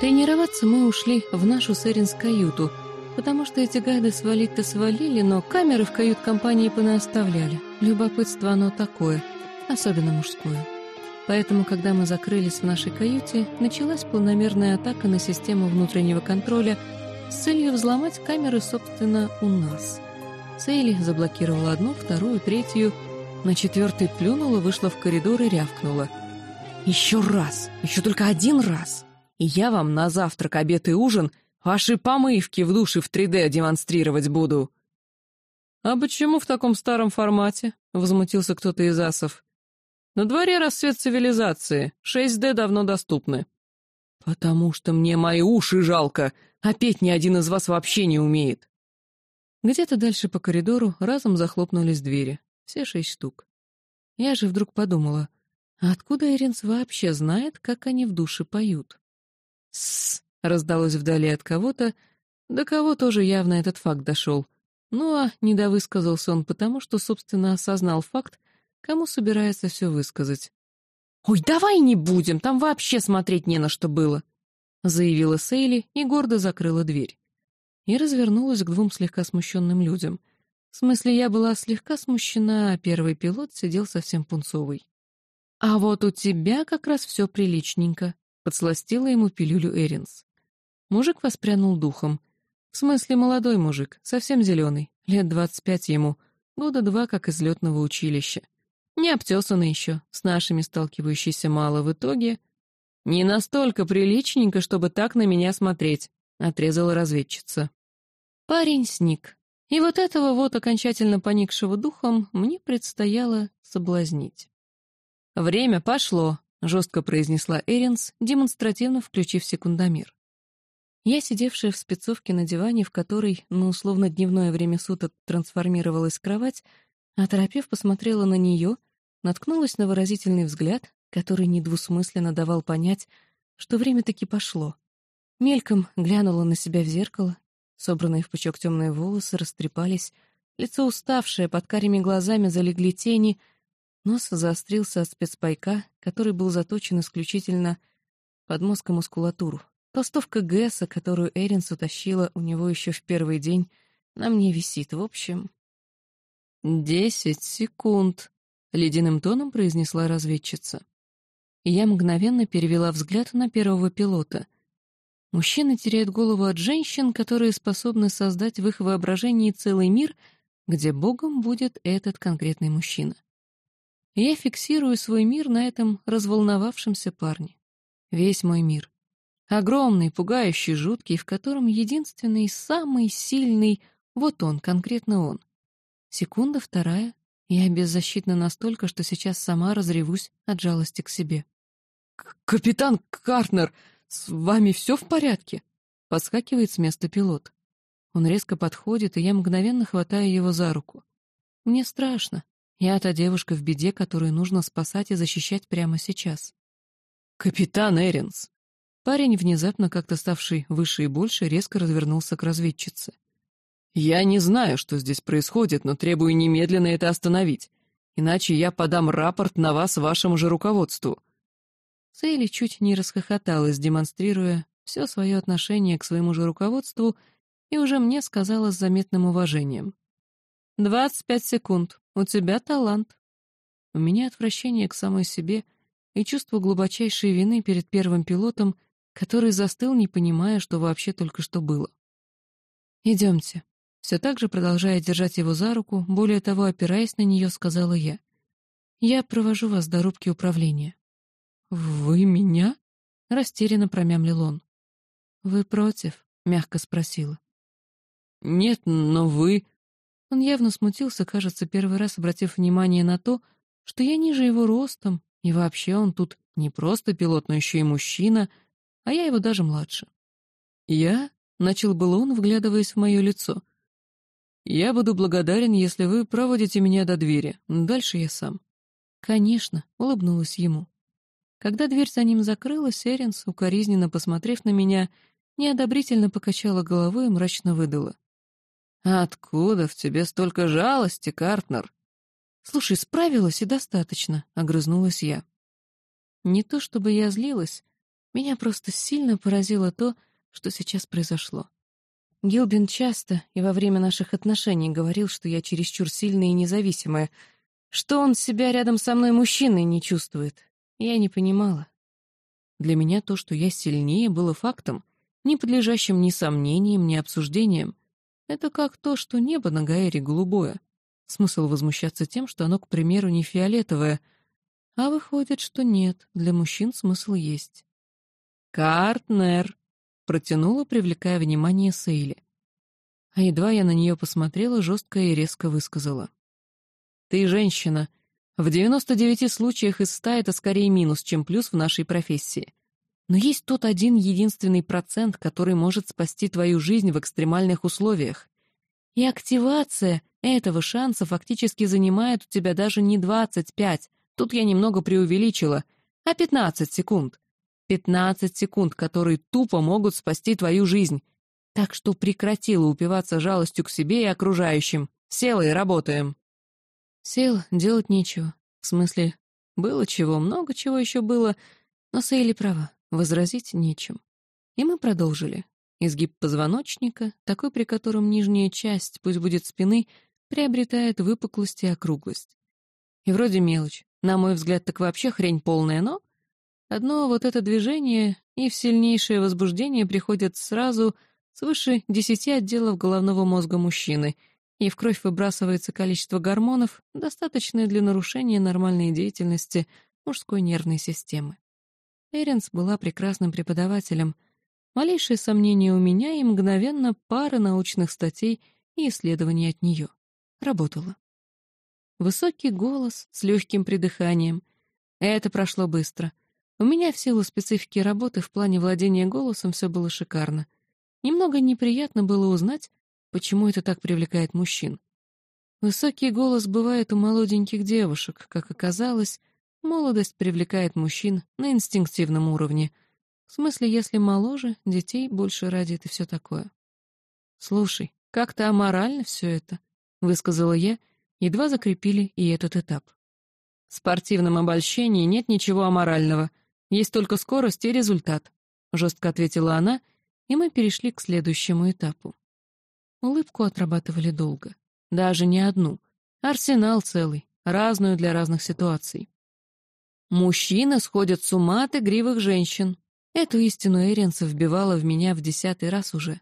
Тренироваться мы ушли в нашу с каюту, потому что эти гады свалить-то свалили, но камеры в кают-компании понаоставляли. Любопытство оно такое, особенно мужское. Поэтому, когда мы закрылись в нашей каюте, началась планомерная атака на систему внутреннего контроля с целью взломать камеры, собственно, у нас. Сейли заблокировала одну, вторую, третью, на четвертой плюнула, вышла в коридор и рявкнула. «Еще раз! Еще только один раз!» Я вам на завтрак, обед и ужин ваши помывки в душе в 3D демонстрировать буду». «А почему в таком старом формате?» — возмутился кто-то из асов. «На дворе рассвет цивилизации, 6D давно доступны». «Потому что мне мои уши жалко, а петь ни один из вас вообще не умеет». Где-то дальше по коридору разом захлопнулись двери, все шесть штук. Я же вдруг подумала, а откуда Эринс вообще знает, как они в душе поют? «Сссс!» — раздалось вдали от кого-то, до кого тоже явно этот факт дошел. Ну а недовысказался он потому, что, собственно, осознал факт, кому собирается все высказать. «Ой, давай не будем, там вообще смотреть не на что было!» — заявила Сейли и гордо закрыла дверь. И развернулась к двум слегка смущенным людям. В смысле, я была слегка смущена, а первый пилот сидел совсем пунцовый. «А вот у тебя как раз все приличненько», Подсластила ему пилюлю Эринс. Мужик воспрянул духом. В смысле, молодой мужик, совсем зеленый, лет двадцать пять ему, года два как из летного училища. Не обтесанный еще, с нашими сталкивающийся мало в итоге. «Не настолько приличненько, чтобы так на меня смотреть», — отрезала разведчица. Парень сник. И вот этого вот окончательно поникшего духом мне предстояло соблазнить. «Время пошло», — жестко произнесла Эринс, демонстративно включив секундомер. Я, сидевшая в спецовке на диване, в которой на условно дневное время суток трансформировалась кровать, оторопев посмотрела на нее, наткнулась на выразительный взгляд, который недвусмысленно давал понять, что время таки пошло. Мельком глянула на себя в зеркало, собранные в пучок темные волосы растрепались, лицо уставшее, под карими глазами залегли тени — Нос заострился от спецпайка, который был заточен исключительно под мозг и мускулатуру. Толстовка Гэса, которую Эринс утащила у него еще в первый день, на мне висит. В общем... «Десять секунд», — ледяным тоном произнесла разведчица. я мгновенно перевела взгляд на первого пилота. Мужчины теряют голову от женщин, которые способны создать в их воображении целый мир, где богом будет этот конкретный мужчина я фиксирую свой мир на этом разволновавшемся парне. Весь мой мир. Огромный, пугающий, жуткий, в котором единственный, самый сильный — вот он, конкретно он. Секунда, вторая. Я беззащитна настолько, что сейчас сама разревусь от жалости к себе. «Капитан Картнер, с вами все в порядке?» Подскакивает с места пилот. Он резко подходит, и я мгновенно хватаю его за руку. Мне страшно. Я та девушка в беде, которую нужно спасать и защищать прямо сейчас. «Капитан Эринс!» Парень, внезапно как-то ставший выше и больше, резко развернулся к разведчице. «Я не знаю, что здесь происходит, но требую немедленно это остановить, иначе я подам рапорт на вас вашему же руководству». Сейли чуть не расхохоталась, демонстрируя все свое отношение к своему же руководству, и уже мне сказала с заметным уважением. «Двадцать пять секунд. У тебя талант». У меня отвращение к самой себе и чувство глубочайшей вины перед первым пилотом, который застыл, не понимая, что вообще только что было. «Идемте». Все так же, продолжая держать его за руку, более того, опираясь на нее, сказала я. «Я провожу вас до рубки управления». «Вы меня?» — растерянно промямлил он. «Вы против?» — мягко спросила. «Нет, но вы...» Он явно смутился, кажется, первый раз обратив внимание на то, что я ниже его ростом, и вообще он тут не просто пилот, но еще и мужчина, а я его даже младше. «Я?» — начал был он, вглядываясь в мое лицо. «Я буду благодарен, если вы проводите меня до двери. Дальше я сам». «Конечно», — улыбнулась ему. Когда дверь за ним закрылась, Эринс, укоризненно посмотрев на меня, неодобрительно покачала головой и мрачно выдала. «Откуда в тебе столько жалости, Картнер?» «Слушай, справилась и достаточно», — огрызнулась я. Не то чтобы я злилась, Меня просто сильно поразило то, что сейчас произошло. Гилбин часто и во время наших отношений говорил, что я чересчур сильная и независимая, что он себя рядом со мной мужчиной не чувствует. Я не понимала. Для меня то, что я сильнее, было фактом, не подлежащим ни сомнениям, ни обсуждениям. Это как то, что небо на Гаэре голубое. Смысл возмущаться тем, что оно, к примеру, не фиолетовое. А выходит, что нет, для мужчин смысл есть. «Картнер!» Протянула, привлекая внимание Сейли. А едва я на нее посмотрела, жестко и резко высказала. «Ты женщина. В 99 случаях из 100 это скорее минус, чем плюс в нашей профессии. Но есть тот один единственный процент, который может спасти твою жизнь в экстремальных условиях. И активация этого шанса фактически занимает у тебя даже не 25, тут я немного преувеличила, а 15 секунд. 15 секунд, которые тупо могут спасти твою жизнь. Так что прекратила упиваться жалостью к себе и окружающим. Села и работаем. Сел, делать нечего. В смысле, было чего, много чего еще было, но Сейли права, возразить нечем. И мы продолжили. Изгиб позвоночника, такой, при котором нижняя часть, пусть будет спины, приобретает выпуклость и округлость. И вроде мелочь. На мой взгляд, так вообще хрень полная, но Одно вот это движение и в сильнейшее возбуждение приходят сразу свыше десяти отделов головного мозга мужчины, и в кровь выбрасывается количество гормонов, достаточное для нарушения нормальной деятельности мужской нервной системы. Эренс была прекрасным преподавателем. Малейшее сомнение у меня и мгновенно пара научных статей и исследований от нее. Работала. Высокий голос с легким придыханием. Это прошло быстро. У меня в силу специфики работы в плане владения голосом все было шикарно. Немного неприятно было узнать, почему это так привлекает мужчин. Высокий голос бывает у молоденьких девушек, как оказалось, молодость привлекает мужчин на инстинктивном уровне. В смысле, если моложе, детей больше радит и все такое. «Слушай, как-то аморально все это», — высказала я, едва закрепили и этот этап. В спортивном обольщении нет ничего аморального. Есть только скорость и результат», — жестко ответила она, и мы перешли к следующему этапу. Улыбку отрабатывали долго. Даже не одну. Арсенал целый, разную для разных ситуаций. Мужчины сходят с ума от игривых женщин. Эту истину Эренса вбивала в меня в десятый раз уже.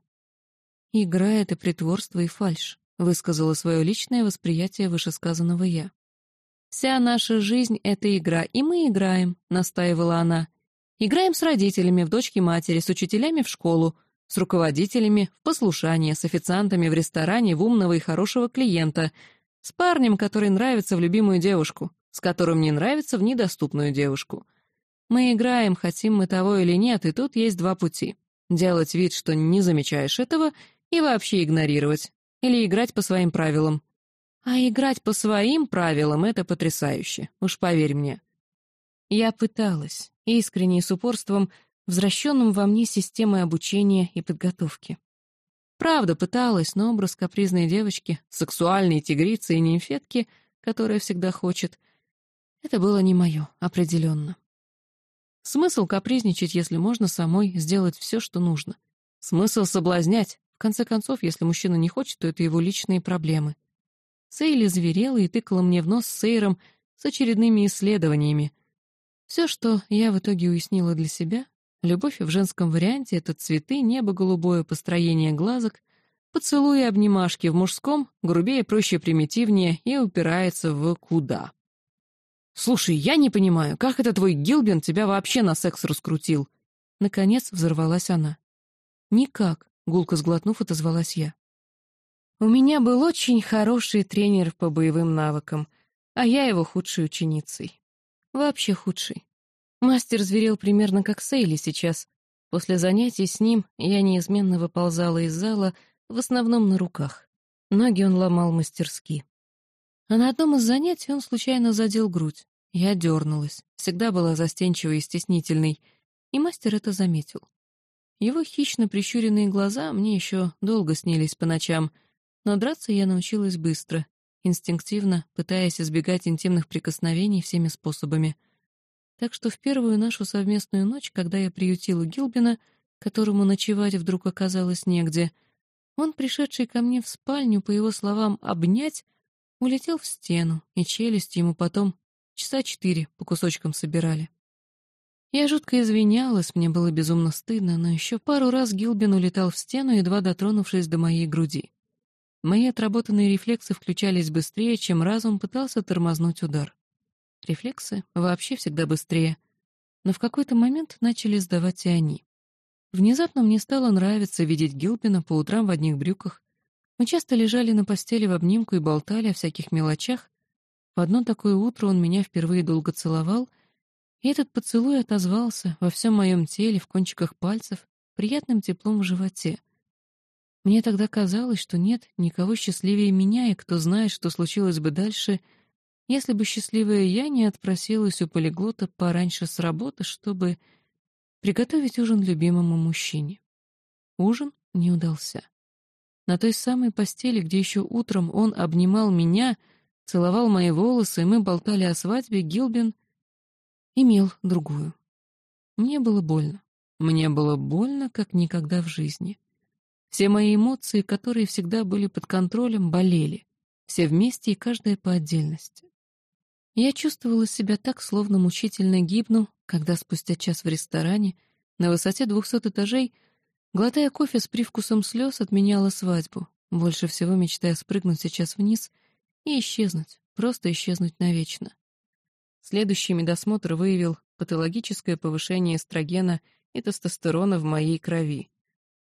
«Игра — это притворство и фальшь», — высказала свое личное восприятие вышесказанного я. «Вся наша жизнь — это игра, и мы играем», — настаивала она. «Играем с родителями, в дочки-матери, с учителями в школу, с руководителями, в послушание, с официантами в ресторане, в умного и хорошего клиента, с парнем, который нравится в любимую девушку, с которым не нравится в недоступную девушку. Мы играем, хотим мы того или нет, и тут есть два пути. Делать вид, что не замечаешь этого, и вообще игнорировать. Или играть по своим правилам. А играть по своим правилам — это потрясающе, уж поверь мне. Я пыталась, искренне и с упорством, возвращенным во мне системой обучения и подготовки. Правда, пыталась, но образ капризной девочки, сексуальной тигрицы и нимфетки, которая всегда хочет, это было не мое, определенно. Смысл капризничать, если можно самой сделать все, что нужно. Смысл соблазнять. В конце концов, если мужчина не хочет, то это его личные проблемы. Сейли зверела и тыкала мне в нос Сейром с очередными исследованиями. Все, что я в итоге уяснила для себя, любовь в женском варианте — это цветы, небо голубое, построение глазок, поцелуи и обнимашки в мужском, грубее, проще, примитивнее и упирается в куда. «Слушай, я не понимаю, как это твой Гилбин тебя вообще на секс раскрутил?» Наконец взорвалась она. «Никак», — гулко сглотнув, отозвалась я. У меня был очень хороший тренер по боевым навыкам, а я его худшей ученицей. Вообще худший. Мастер зверел примерно как Сейли сейчас. После занятий с ним я неизменно выползала из зала, в основном на руках. Ноги он ломал мастерски. А на одном из занятий он случайно задел грудь. Я дернулась, всегда была застенчивой и стеснительной, и мастер это заметил. Его хищно прищуренные глаза мне еще долго снились по ночам — но драться я научилась быстро, инстинктивно, пытаясь избегать интимных прикосновений всеми способами. Так что в первую нашу совместную ночь, когда я приютила Гилбина, которому ночевать вдруг оказалось негде, он, пришедший ко мне в спальню, по его словам, обнять, улетел в стену, и челюсть ему потом часа четыре по кусочкам собирали. Я жутко извинялась, мне было безумно стыдно, но еще пару раз Гилбин улетал в стену, едва дотронувшись до моей груди. Мои отработанные рефлексы включались быстрее, чем разум пытался тормознуть удар. Рефлексы вообще всегда быстрее. Но в какой-то момент начали сдавать и они. Внезапно мне стало нравиться видеть Гилпина по утрам в одних брюках. Мы часто лежали на постели в обнимку и болтали о всяких мелочах. В одно такое утро он меня впервые долго целовал, и этот поцелуй отозвался во всем моем теле, в кончиках пальцев, приятным теплом в животе. Мне тогда казалось, что нет никого счастливее меня, и кто знает, что случилось бы дальше, если бы счастливая я не отпросилась у полиглота пораньше с работы, чтобы приготовить ужин любимому мужчине. Ужин не удался. На той самой постели, где еще утром он обнимал меня, целовал мои волосы, и мы болтали о свадьбе, Гилбин имел другую. Мне было больно. Мне было больно, как никогда в жизни. Все мои эмоции, которые всегда были под контролем, болели. Все вместе и каждая по отдельности. Я чувствовала себя так, словно мучительно гибну, когда спустя час в ресторане, на высоте двухсот этажей, глотая кофе с привкусом слез, отменяла свадьбу, больше всего мечтая спрыгнуть сейчас вниз и исчезнуть, просто исчезнуть навечно. Следующий медосмотр выявил патологическое повышение эстрогена и тестостерона в моей крови.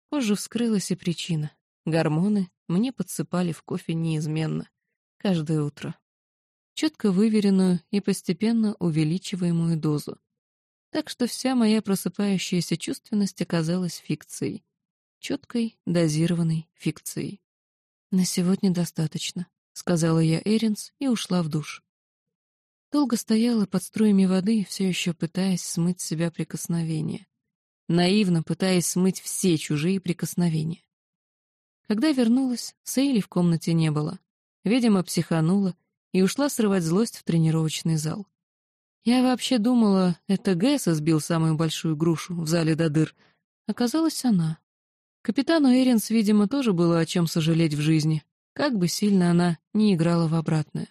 Позже вскрылась и причина. Гормоны мне подсыпали в кофе неизменно, каждое утро. Четко выверенную и постепенно увеличиваемую дозу. Так что вся моя просыпающаяся чувственность оказалась фикцией. Четкой, дозированной фикцией. «На сегодня достаточно», — сказала я Эринс и ушла в душ. Долго стояла под струями воды, все еще пытаясь смыть с себя прикосновения. Наивно пытаясь смыть все чужие прикосновения. Когда вернулась, Сейли в комнате не было. Видимо, психанула и ушла срывать злость в тренировочный зал. Я вообще думала, это Гэс сбил самую большую грушу в зале до дыр. Оказалась она. Капитану Эринс, видимо, тоже было о чем сожалеть в жизни, как бы сильно она не играла в обратное.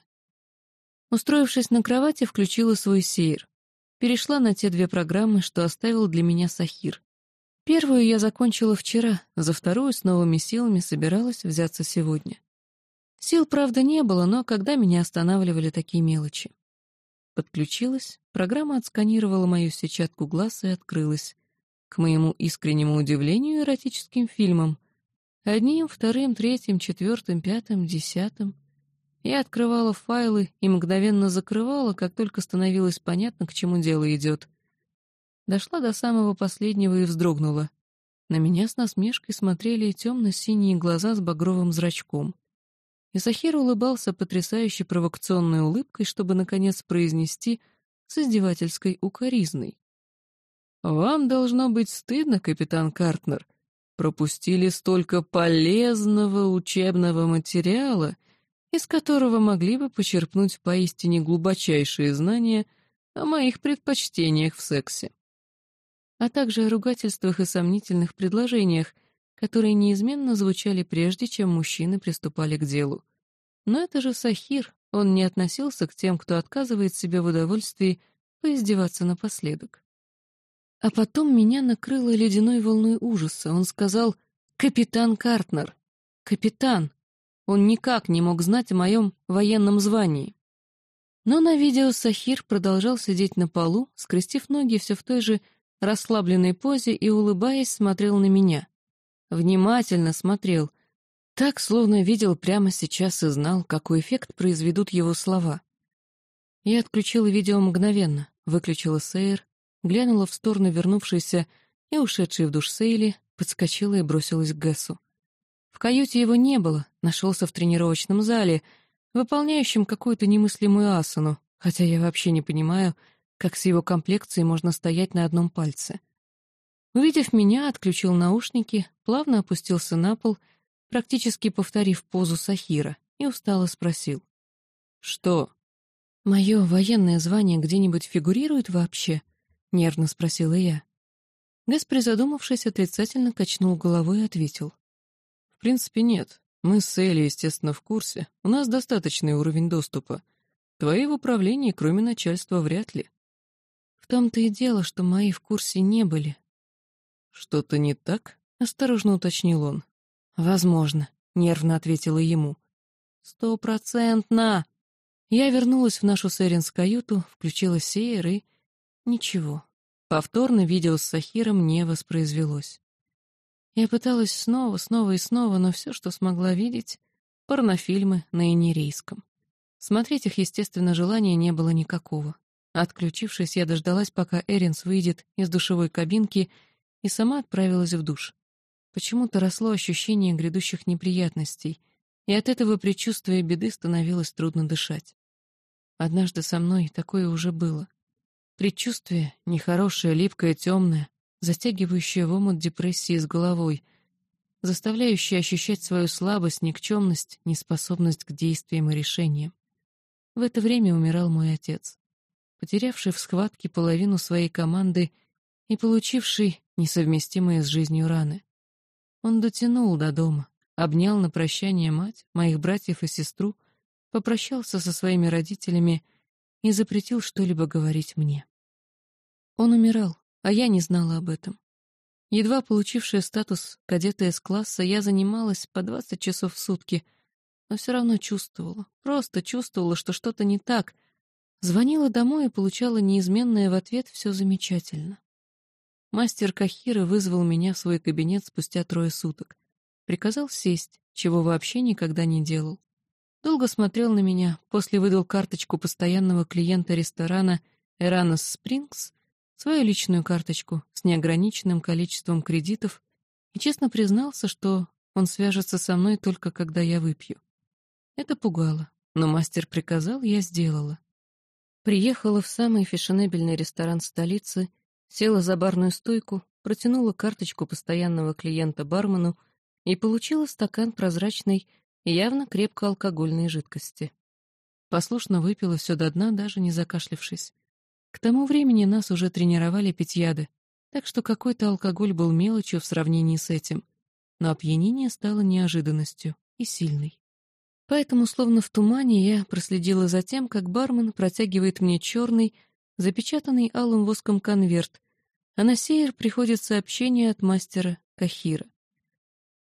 Устроившись на кровати, включила свой сейр. Перешла на те две программы, что оставил для меня Сахир. Первую я закончила вчера, за вторую с новыми силами собиралась взяться сегодня. Сил, правда, не было, но когда меня останавливали такие мелочи? Подключилась, программа отсканировала мою сетчатку глаз и открылась. К моему искреннему удивлению, эротическим фильмом. Одним, вторым, третьим, четвертым, пятым, десятым. Я открывала файлы и мгновенно закрывала, как только становилось понятно, к чему дело идет. Дошла до самого последнего и вздрогнула. На меня с насмешкой смотрели темно-синие глаза с багровым зрачком. Исахир улыбался потрясающей провокационной улыбкой, чтобы, наконец, произнести с издевательской укоризной. «Вам должно быть стыдно, капитан Картнер. Пропустили столько полезного учебного материала, из которого могли бы почерпнуть поистине глубочайшие знания о моих предпочтениях в сексе, а также о ругательствах и сомнительных предложениях, которые неизменно звучали прежде, чем мужчины приступали к делу. Но это же Сахир, он не относился к тем, кто отказывает себе в удовольствии поиздеваться напоследок. А потом меня накрыло ледяной волной ужаса. Он сказал «Капитан Картнер». «Капитан». Он никак не мог знать о моем военном звании. Но на видео Сахир продолжал сидеть на полу, скрестив ноги все в той же расслабленной позе и, улыбаясь, смотрел на меня. Внимательно смотрел, так, словно видел прямо сейчас и знал, какой эффект произведут его слова. Я отключила видео мгновенно, выключила сейр, глянула в сторону вернувшейся и ушедшей в душ Сейли, подскочила и бросилась к Гэсу. В каюте его не было, нашелся в тренировочном зале, выполняющем какую-то немыслимую асану, хотя я вообще не понимаю, как с его комплекцией можно стоять на одном пальце. Увидев меня, отключил наушники, плавно опустился на пол, практически повторив позу Сахира, и устало спросил. «Что?» «Мое военное звание где-нибудь фигурирует вообще?» — нервно спросила я. Гэс, призадумавшись, отрицательно качнул головой и ответил. «В принципе, нет. Мы с Элли, естественно, в курсе. У нас достаточный уровень доступа. Твои в управлении, кроме начальства, вряд ли». «В том-то и дело, что мои в курсе не были». «Что-то не так?» — осторожно уточнил он. «Возможно», — нервно ответила ему. «Стопроцентно!» Я вернулась в нашу Сэринс каюту, включила сейер и... Ничего. Повторно видео с Сахиром не воспроизвелось. Я пыталась снова, снова и снова, но все, что смогла видеть — порнофильмы на инерейском. Смотреть их, естественно, желания не было никакого. Отключившись, я дождалась, пока Эринс выйдет из душевой кабинки и сама отправилась в душ. Почему-то росло ощущение грядущих неприятностей, и от этого предчувствия беды становилось трудно дышать. Однажды со мной такое уже было. Предчувствие, нехорошее, липкое, темное, затягивающее в омут депрессии с головой, заставляющее ощущать свою слабость, никчемность, неспособность к действиям и решениям. В это время умирал мой отец, потерявший в схватке половину своей команды и получивший несовместимые с жизнью раны. Он дотянул до дома, обнял на прощание мать, моих братьев и сестру, попрощался со своими родителями и запретил что-либо говорить мне. Он умирал, а я не знала об этом. Едва получившая статус кадета С-класса, я занималась по 20 часов в сутки, но все равно чувствовала, просто чувствовала, что что-то не так. Звонила домой и получала неизменное в ответ «все замечательно». Мастер Кахира вызвал меня в свой кабинет спустя трое суток. Приказал сесть, чего вообще никогда не делал. Долго смотрел на меня, после выдал карточку постоянного клиента ресторана «Эранос Спрингс», свою личную карточку с неограниченным количеством кредитов и честно признался, что он свяжется со мной только когда я выпью. Это пугало, но мастер приказал, я сделала. Приехала в самый фешенебельный ресторан столицы — Села за барную стойку, протянула карточку постоянного клиента бармену и получила стакан прозрачной, явно крепко алкогольной жидкости. Послушно выпила все до дна, даже не закашлившись. К тому времени нас уже тренировали пить яды, так что какой-то алкоголь был мелочью в сравнении с этим, но опьянение стало неожиданностью и сильной. Поэтому, словно в тумане, я проследила за тем, как бармен протягивает мне черный, запечатанный алым воском конверт, а на сеер приходит сообщение от мастера Кахира.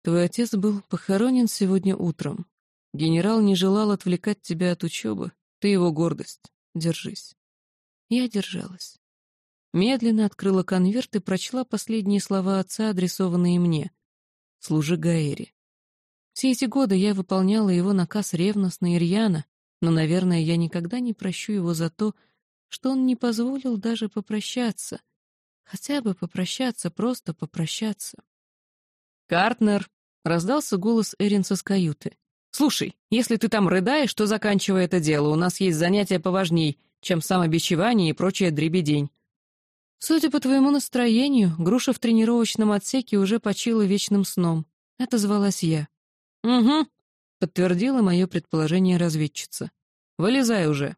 «Твой отец был похоронен сегодня утром. Генерал не желал отвлекать тебя от учебы. Ты его гордость. Держись». Я держалась. Медленно открыла конверт и прочла последние слова отца, адресованные мне. «Служи Гаэре». Все эти годы я выполняла его наказ ревностно и рьяно, но, наверное, я никогда не прощу его за то, что он не позволил даже попрощаться — Хотя бы попрощаться, просто попрощаться. «Картнер!» — раздался голос Эринса с каюты. «Слушай, если ты там рыдаешь, то заканчивай это дело. У нас есть занятия поважней, чем самобичевание и прочая дребедень». «Судя по твоему настроению, груша в тренировочном отсеке уже почила вечным сном», — Это звалась я. «Угу», — подтвердила мое предположение разведчица. «Вылезай уже».